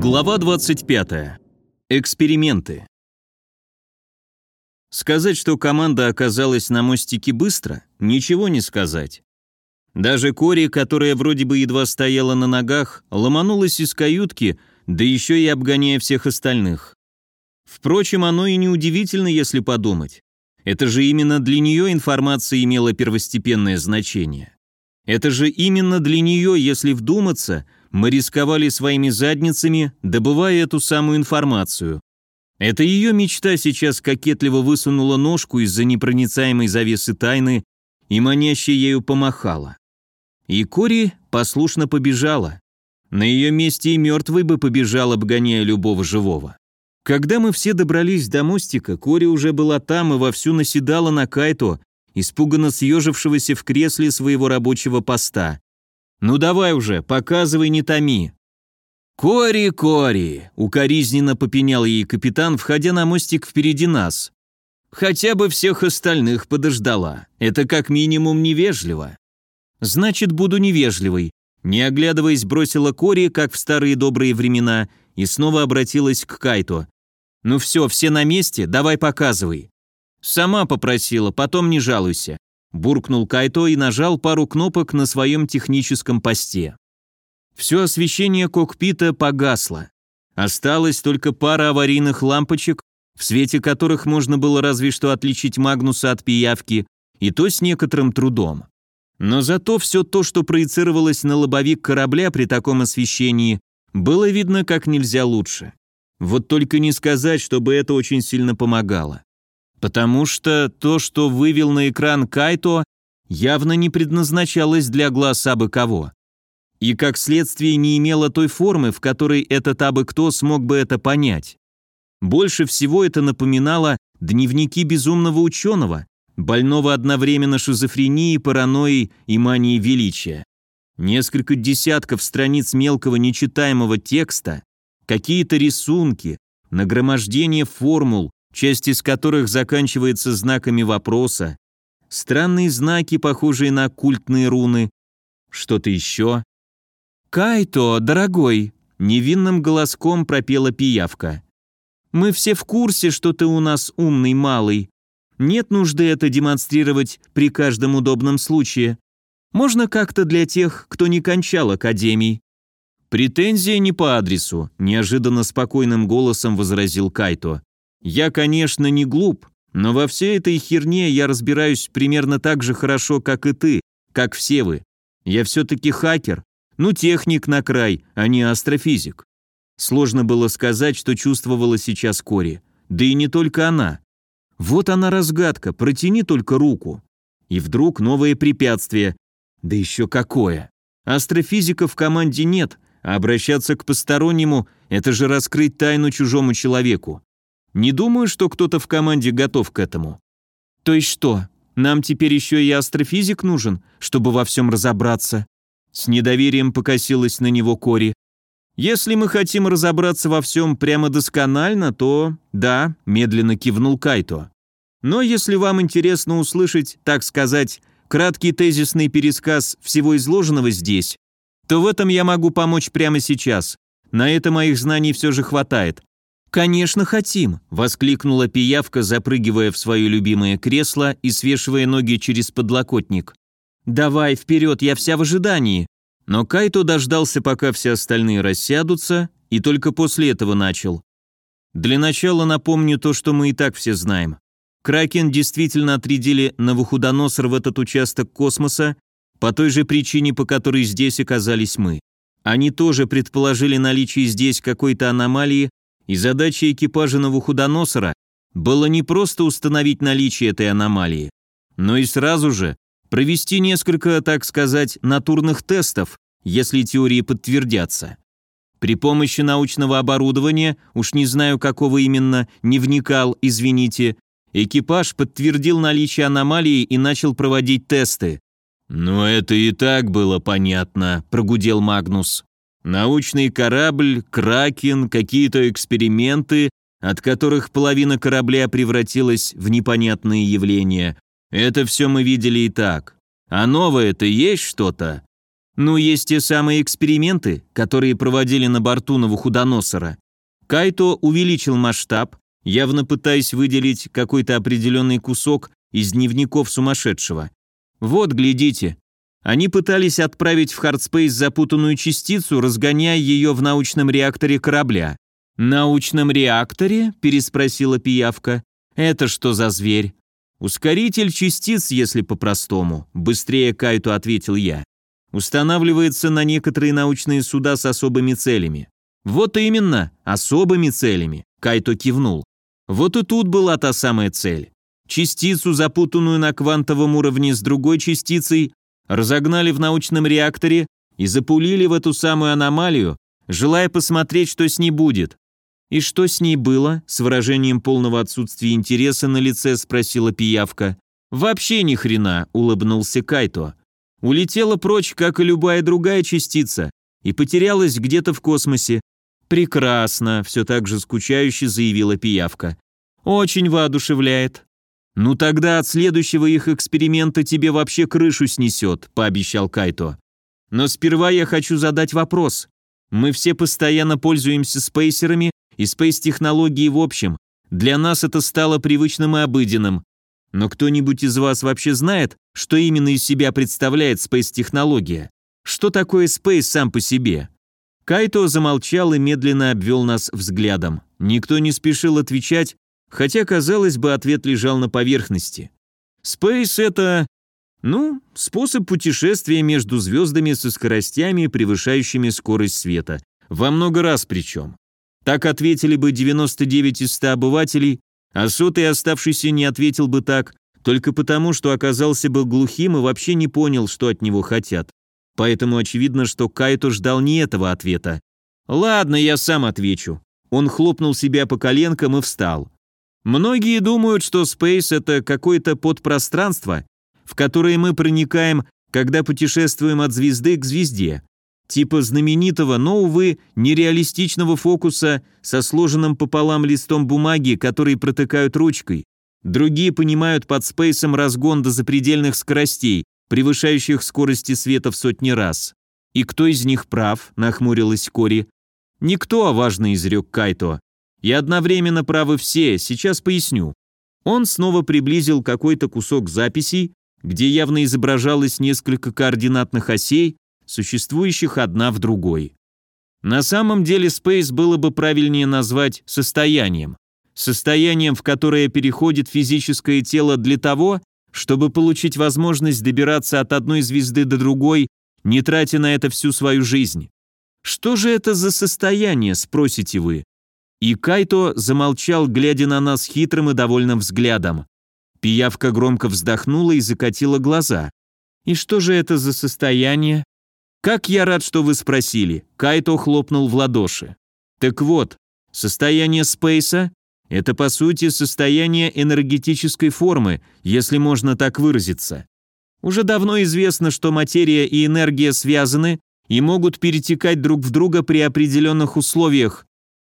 Глава 25. Эксперименты. Сказать, что команда оказалась на мостике быстро, ничего не сказать. Даже Кори, которая вроде бы едва стояла на ногах, ломанулась из каютки, да еще и обгоняя всех остальных. Впрочем, оно и не удивительно, если подумать. Это же именно для нее информация имела первостепенное значение. Это же именно для нее, если вдуматься, мы рисковали своими задницами, добывая эту самую информацию. Это ее мечта сейчас кокетливо высунула ножку из-за непроницаемой завесы тайны и маняще ею помахала. И Кори послушно побежала. На ее месте и мертвый бы побежал, обгоняя любого живого. Когда мы все добрались до мостика, Кори уже была там и вовсю наседала на Кайто, испуганно съежившегося в кресле своего рабочего поста. «Ну давай уже, показывай, не томи». «Кори, Кори!» — укоризненно попенял ей капитан, входя на мостик впереди нас. «Хотя бы всех остальных подождала. Это как минимум невежливо». «Значит, буду невежливой», — не оглядываясь, бросила Кори, как в старые добрые времена, и снова обратилась к Кайто. «Ну все, все на месте, давай показывай». «Сама попросила, потом не жалуйся буркнул Кайто и нажал пару кнопок на своем техническом посте. Все освещение кокпита погасло. Осталась только пара аварийных лампочек, в свете которых можно было разве что отличить Магнуса от пиявки, и то с некоторым трудом. Но зато все то, что проецировалось на лобовик корабля при таком освещении, было видно как нельзя лучше. Вот только не сказать, чтобы это очень сильно помогало. Потому что то, что вывел на экран Кайто, явно не предназначалось для глаз абы кого. И как следствие не имело той формы, в которой этот абы кто смог бы это понять. Больше всего это напоминало дневники безумного ученого, больного одновременно шизофренией, паранойей и манией величия. Несколько десятков страниц мелкого нечитаемого текста, какие-то рисунки, нагромождение формул, часть из которых заканчивается знаками вопроса, странные знаки, похожие на культные руны, что-то еще. «Кайто, дорогой!» — невинным голоском пропела пиявка. «Мы все в курсе, что ты у нас умный малый. Нет нужды это демонстрировать при каждом удобном случае. Можно как-то для тех, кто не кончал академий». «Претензия не по адресу», — неожиданно спокойным голосом возразил Кайто. Я, конечно, не глуп, но во всей этой херне я разбираюсь примерно так же хорошо, как и ты, как все вы. Я все-таки хакер, ну техник на край, а не астрофизик. Сложно было сказать, что чувствовала сейчас Кори. Да и не только она. Вот она разгадка, протяни только руку. И вдруг новое препятствие. Да еще какое. Астрофизика в команде нет, а обращаться к постороннему – это же раскрыть тайну чужому человеку. Не думаю, что кто-то в команде готов к этому. То есть что, нам теперь еще и астрофизик нужен, чтобы во всем разобраться? С недоверием покосилась на него Кори. Если мы хотим разобраться во всем прямо досконально, то да, медленно кивнул Кайто. Но если вам интересно услышать, так сказать, краткий тезисный пересказ всего изложенного здесь, то в этом я могу помочь прямо сейчас. На это моих знаний все же хватает. «Конечно хотим!» – воскликнула пиявка, запрыгивая в свое любимое кресло и свешивая ноги через подлокотник. «Давай, вперед, я вся в ожидании!» Но Кайто дождался, пока все остальные рассядутся, и только после этого начал. Для начала напомню то, что мы и так все знаем. Кракен действительно отрядили Навуходоносор в этот участок космоса по той же причине, по которой здесь оказались мы. Они тоже предположили наличие здесь какой-то аномалии, и задача экипажа Навуходоносора было не просто установить наличие этой аномалии, но и сразу же провести несколько, так сказать, натурных тестов, если теории подтвердятся. При помощи научного оборудования, уж не знаю какого именно, не вникал, извините, экипаж подтвердил наличие аномалии и начал проводить тесты. «Но «Ну, это и так было понятно», – прогудел Магнус. Научный корабль, кракен, какие-то эксперименты от которых половина корабля превратилась в непонятные явления. Это все мы видели и так. А новое-то есть что-то? Ну, есть те самые эксперименты, которые проводили на борту Навуходоносора. Кайто увеличил масштаб, явно пытаясь выделить какой-то определенный кусок из дневников сумасшедшего. Вот, глядите. Они пытались отправить в Хардспейс запутанную частицу, разгоняя ее в научном реакторе корабля. «Научном реакторе?» – переспросила пиявка. «Это что за зверь?» «Ускоритель частиц, если по-простому», – быстрее Кайто ответил я. «Устанавливается на некоторые научные суда с особыми целями». «Вот именно, особыми целями», – Кайто кивнул. «Вот и тут была та самая цель. Частицу, запутанную на квантовом уровне с другой частицей, разогнали в научном реакторе и запулили в эту самую аномалию, желая посмотреть, что с ней будет. «И что с ней было?» – с выражением полного отсутствия интереса на лице спросила пиявка. «Вообще ни хрена», – улыбнулся Кайто. «Улетела прочь, как и любая другая частица, и потерялась где-то в космосе. Прекрасно», – все так же скучающе заявила пиявка. «Очень воодушевляет». «Ну тогда от следующего их эксперимента тебе вообще крышу снесет», – пообещал Кайто. «Но сперва я хочу задать вопрос. Мы все постоянно пользуемся спейсерами и спейс-технологии в общем. Для нас это стало привычным и обыденным. Но кто-нибудь из вас вообще знает, что именно из себя представляет спейс-технология? Что такое спейс сам по себе? Кайто замолчал и медленно обвел нас взглядом. Никто не спешил отвечать, хотя, казалось бы, ответ лежал на поверхности. Спейс — это, ну, способ путешествия между звездами со скоростями, превышающими скорость света. Во много раз причем. Так ответили бы 99 из 100 обывателей, а сотый оставшийся не ответил бы так, только потому, что оказался бы глухим и вообще не понял, что от него хотят. Поэтому очевидно, что Кайто ждал не этого ответа. «Ладно, я сам отвечу». Он хлопнул себя по коленкам и встал. Многие думают, что Space — это какое-то подпространство, в которое мы проникаем, когда путешествуем от звезды к звезде типа знаменитого, но, увы, нереалистичного фокуса со сложенным пополам листом бумаги, который протыкают ручкой. Другие понимают под спейсом разгон до запредельных скоростей, превышающих скорости света в сотни раз. «И кто из них прав?» – нахмурилась Кори. «Никто, а важно изрек Кайто. И одновременно правы все, сейчас поясню». Он снова приблизил какой-то кусок записей, где явно изображалось несколько координатных осей, существующих одна в другой. На самом деле Space было бы правильнее назвать состоянием. Состоянием, в которое переходит физическое тело для того, чтобы получить возможность добираться от одной звезды до другой, не тратя на это всю свою жизнь. Что же это за состояние, спросите вы? И Кайто замолчал, глядя на нас хитрым и довольным взглядом. Пиявка громко вздохнула и закатила глаза. «И что же это за состояние?» «Как я рад, что вы спросили», — Кайто хлопнул в ладоши. «Так вот, состояние спейса — это, по сути, состояние энергетической формы, если можно так выразиться. Уже давно известно, что материя и энергия связаны и могут перетекать друг в друга при определенных условиях.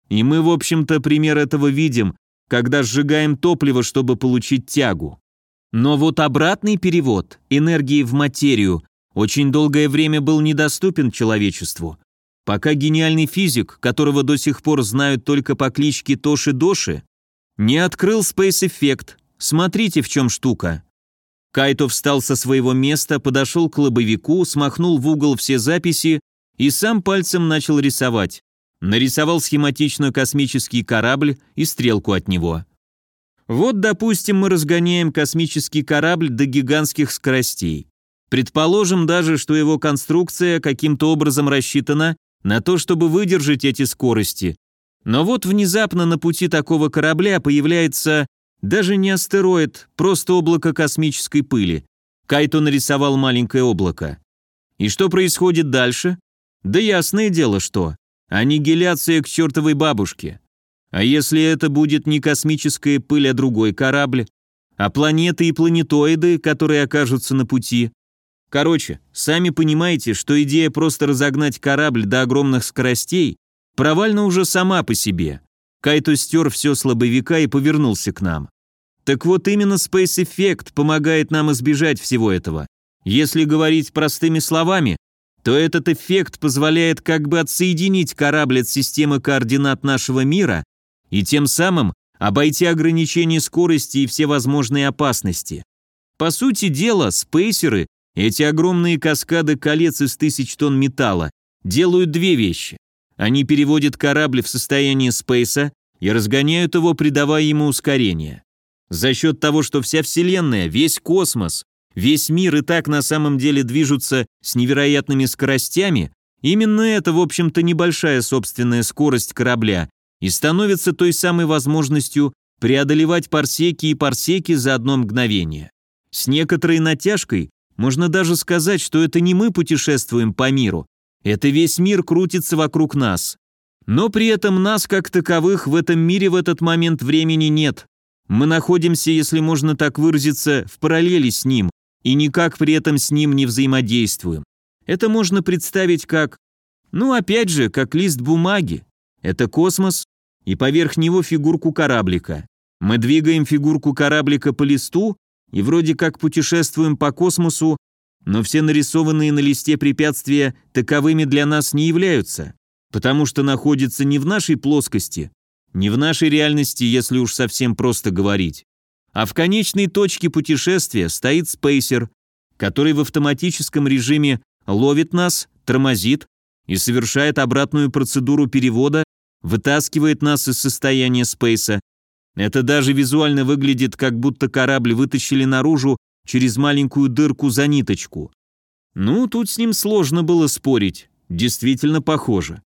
И мы, в общем-то, пример этого видим, когда сжигаем топливо, чтобы получить тягу. Но вот обратный перевод энергии в материю очень долгое время был недоступен человечеству, пока гениальный физик, которого до сих пор знают только по кличке Тоши Доши, не открыл Space Effect. Смотрите, в чем штука. Кайто встал со своего места, подошел к лобовику, смахнул в угол все записи и сам пальцем начал рисовать. Нарисовал схематично космический корабль и стрелку от него. Вот, допустим, мы разгоняем космический корабль до гигантских скоростей. Предположим даже, что его конструкция каким-то образом рассчитана на то, чтобы выдержать эти скорости. Но вот внезапно на пути такого корабля появляется даже не астероид, просто облако космической пыли. Кайто нарисовал маленькое облако. И что происходит дальше? Да ясное дело, что. Аннигиляция к чертовой бабушке. А если это будет не космическая пыль, а другой корабль? А планеты и планетоиды, которые окажутся на пути? Короче, сами понимаете, что идея просто разогнать корабль до огромных скоростей провальна уже сама по себе. Кайто стер все слабовика и повернулся к нам. Так вот именно Space Effect помогает нам избежать всего этого. Если говорить простыми словами, то этот эффект позволяет как бы отсоединить корабль от системы координат нашего мира и тем самым обойти ограничения скорости и все возможные опасности. По сути дела, спейсеры, эти огромные каскады колец из тысяч тонн металла, делают две вещи. Они переводят корабль в состояние спейса и разгоняют его, придавая ему ускорение. За счет того, что вся Вселенная, весь космос, весь мир и так на самом деле движутся с невероятными скоростями, именно это, в общем-то, небольшая собственная скорость корабля и становится той самой возможностью преодолевать парсеки и парсеки за одно мгновение. С некоторой натяжкой можно даже сказать, что это не мы путешествуем по миру, это весь мир крутится вокруг нас. Но при этом нас, как таковых, в этом мире в этот момент времени нет. Мы находимся, если можно так выразиться, в параллели с ним, и никак при этом с ним не взаимодействуем. Это можно представить как, ну опять же, как лист бумаги. Это космос, и поверх него фигурку кораблика. Мы двигаем фигурку кораблика по листу, и вроде как путешествуем по космосу, но все нарисованные на листе препятствия таковыми для нас не являются, потому что находятся не в нашей плоскости, не в нашей реальности, если уж совсем просто говорить. А в конечной точке путешествия стоит спейсер, который в автоматическом режиме ловит нас, тормозит и совершает обратную процедуру перевода, вытаскивает нас из состояния спейса. Это даже визуально выглядит, как будто корабль вытащили наружу через маленькую дырку за ниточку. Ну, тут с ним сложно было спорить, действительно похоже.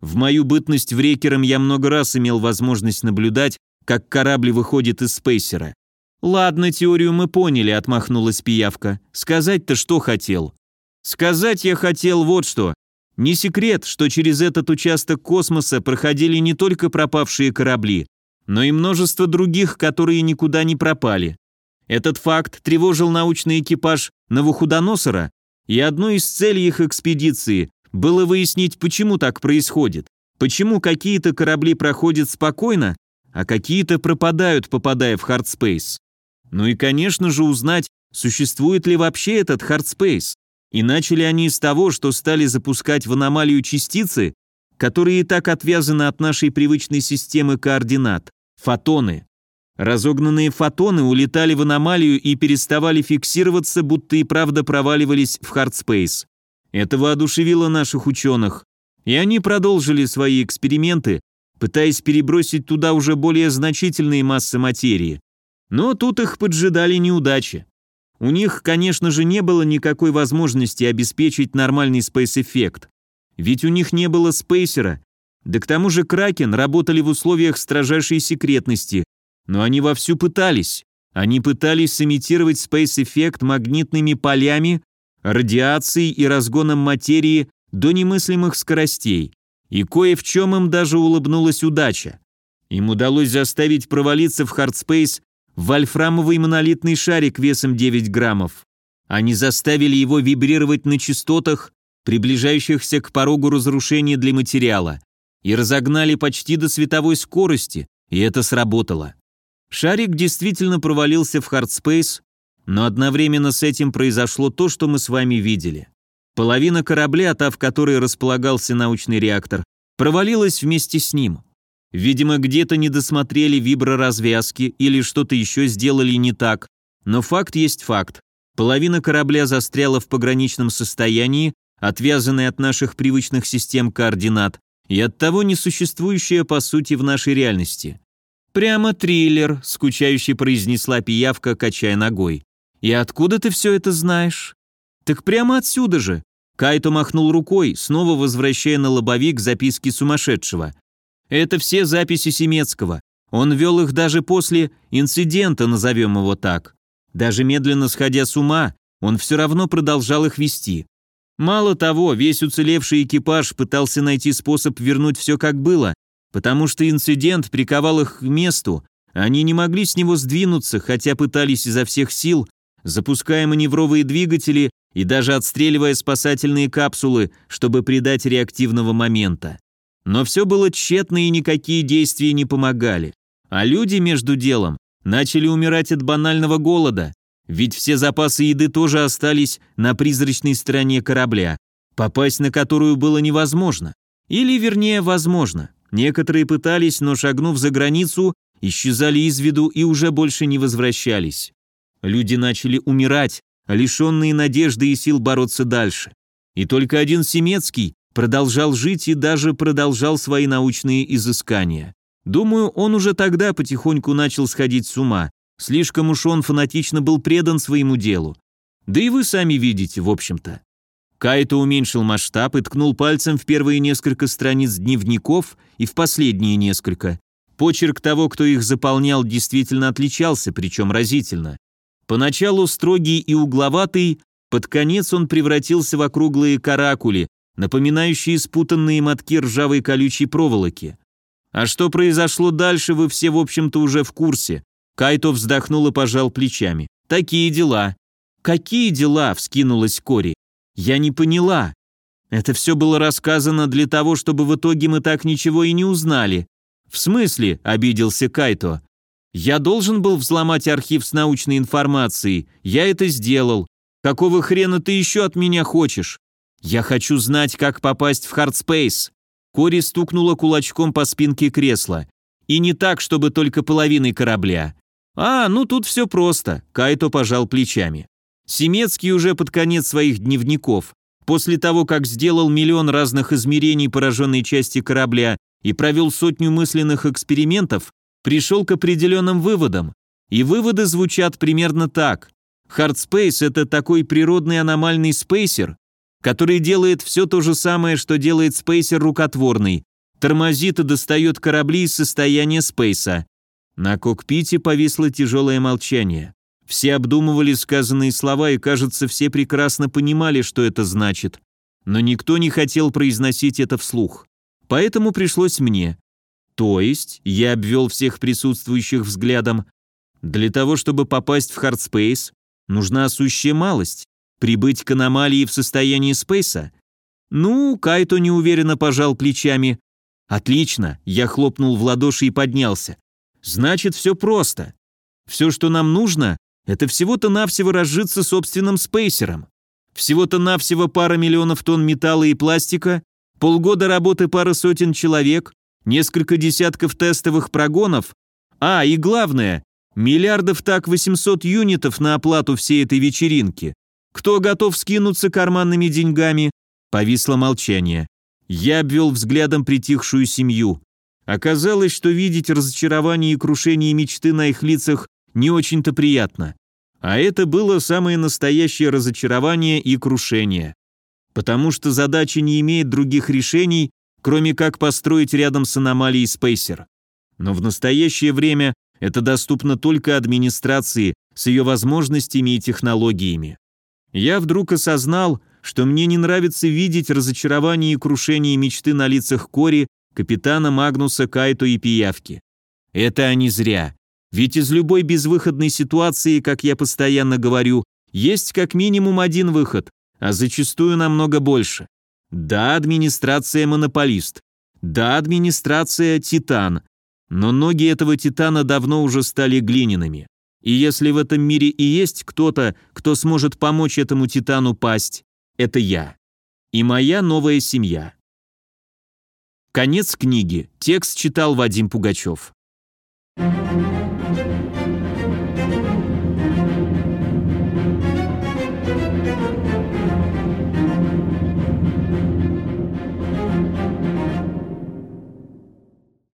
В мою бытность врекером я много раз имел возможность наблюдать, как корабль выходит из спейсера. «Ладно, теорию мы поняли», — отмахнулась пиявка. «Сказать-то что хотел?» «Сказать я хотел вот что. Не секрет, что через этот участок космоса проходили не только пропавшие корабли, но и множество других, которые никуда не пропали. Этот факт тревожил научный экипаж Навуходоносора, и одной из целей их экспедиции было выяснить, почему так происходит, почему какие-то корабли проходят спокойно, а какие-то пропадают, попадая в хардспейс. Ну и, конечно же, узнать, существует ли вообще этот хардспейс. И начали они с того, что стали запускать в аномалию частицы, которые и так отвязаны от нашей привычной системы координат – фотоны. Разогнанные фотоны улетали в аномалию и переставали фиксироваться, будто и правда проваливались в хардспейс. Это воодушевило наших ученых, и они продолжили свои эксперименты, пытаясь перебросить туда уже более значительные массы материи. Но тут их поджидали неудачи. У них, конечно же, не было никакой возможности обеспечить нормальный спейс-эффект. Ведь у них не было спейсера, да к тому же Кракен работали в условиях строжайшей секретности, но они вовсю пытались. Они пытались сымитировать спейс-эффект магнитными полями, радиацией и разгоном материи до немыслимых скоростей. И кое в чем им даже улыбнулась удача. Им удалось заставить провалиться в хардспейс вольфрамовый монолитный шарик весом 9 граммов. Они заставили его вибрировать на частотах, приближающихся к порогу разрушения для материала, и разогнали почти до световой скорости, и это сработало. Шарик действительно провалился в хардспейс, но одновременно с этим произошло то, что мы с вами видели. Половина корабля, та, в которой располагался научный реактор, провалилась вместе с ним. Видимо, где-то не досмотрели виброразвязки или что-то еще сделали не так, но факт есть факт. Половина корабля застряла в пограничном состоянии, отвязанной от наших привычных систем координат, и оттого несуществующая по сути в нашей реальности. «Прямо триллер», — скучающе произнесла пиявка, качая ногой. «И откуда ты все это знаешь?» «Так прямо отсюда же». Кайто махнул рукой, снова возвращая на лобовик записки сумасшедшего. «Это все записи Семецкого. Он вел их даже после инцидента, назовем его так. Даже медленно сходя с ума, он все равно продолжал их вести. Мало того, весь уцелевший экипаж пытался найти способ вернуть все как было, потому что инцидент приковал их к месту, они не могли с него сдвинуться, хотя пытались изо всех сил, запуская маневровые двигатели и даже отстреливая спасательные капсулы, чтобы придать реактивного момента. Но все было тщетно и никакие действия не помогали. А люди между делом начали умирать от банального голода, ведь все запасы еды тоже остались на призрачной стороне корабля, попасть на которую было невозможно. Или, вернее, возможно. Некоторые пытались, но шагнув за границу, исчезали из виду и уже больше не возвращались. Люди начали умирать, лишенные надежды и сил бороться дальше. И только один Семецкий продолжал жить и даже продолжал свои научные изыскания. Думаю, он уже тогда потихоньку начал сходить с ума. Слишком уж он фанатично был предан своему делу. Да и вы сами видите, в общем-то. Кайто уменьшил масштаб и ткнул пальцем в первые несколько страниц дневников и в последние несколько. Почерк того, кто их заполнял, действительно отличался, причем разительно. Поначалу строгий и угловатый, под конец он превратился в округлые каракули, напоминающие спутанные мотки ржавой колючей проволоки. А что произошло дальше, вы все, в общем-то, уже в курсе. Кайто вздохнул и пожал плечами. «Такие дела». «Какие дела?» – вскинулась Кори. «Я не поняла. Это все было рассказано для того, чтобы в итоге мы так ничего и не узнали». «В смысле?» – обиделся Кайто. «Я должен был взломать архив с научной информацией. Я это сделал. Какого хрена ты еще от меня хочешь? Я хочу знать, как попасть в Хардспейс». Кори стукнула кулачком по спинке кресла. «И не так, чтобы только половиной корабля». «А, ну тут все просто», — Кайто пожал плечами. Семецкий уже под конец своих дневников, после того, как сделал миллион разных измерений пораженной части корабля и провел сотню мысленных экспериментов, пришел к определенным выводам. И выводы звучат примерно так. Хардспейс — это такой природный аномальный спейсер, который делает все то же самое, что делает спейсер рукотворный, тормозит и достает корабли из состояния спейса. На кокпите повисло тяжелое молчание. Все обдумывали сказанные слова и, кажется, все прекрасно понимали, что это значит. Но никто не хотел произносить это вслух. Поэтому пришлось мне. То есть, я обвел всех присутствующих взглядом, для того, чтобы попасть в Хардспейс, нужна сущая малость Прибыть к аномалии в состоянии спейса? Ну, Кайто неуверенно пожал плечами. Отлично, я хлопнул в ладоши и поднялся. Значит, все просто. Все, что нам нужно, это всего-то навсего разжиться собственным спейсером. Всего-то навсего пара миллионов тонн металла и пластика, полгода работы пары сотен человек, несколько десятков тестовых прогонов, а, и главное, миллиардов так 800 юнитов на оплату всей этой вечеринки. Кто готов скинуться карманными деньгами?» Повисло молчание. Я обвел взглядом притихшую семью. Оказалось, что видеть разочарование и крушение мечты на их лицах не очень-то приятно. А это было самое настоящее разочарование и крушение. Потому что задача не имеет других решений, кроме как построить рядом с аномалией Спейсер. Но в настоящее время это доступно только администрации с ее возможностями и технологиями я вдруг осознал, что мне не нравится видеть разочарование и крушение мечты на лицах Кори, капитана Магнуса, Кайто и Пиявки. Это они зря. Ведь из любой безвыходной ситуации, как я постоянно говорю, есть как минимум один выход, а зачастую намного больше. Да, администрация монополист. Да, администрация титан. Но ноги этого титана давно уже стали глиняными. И если в этом мире и есть кто-то, кто сможет помочь этому титану пасть, это я. И моя новая семья. Конец книги. Текст читал Вадим Пугачев. Thank you.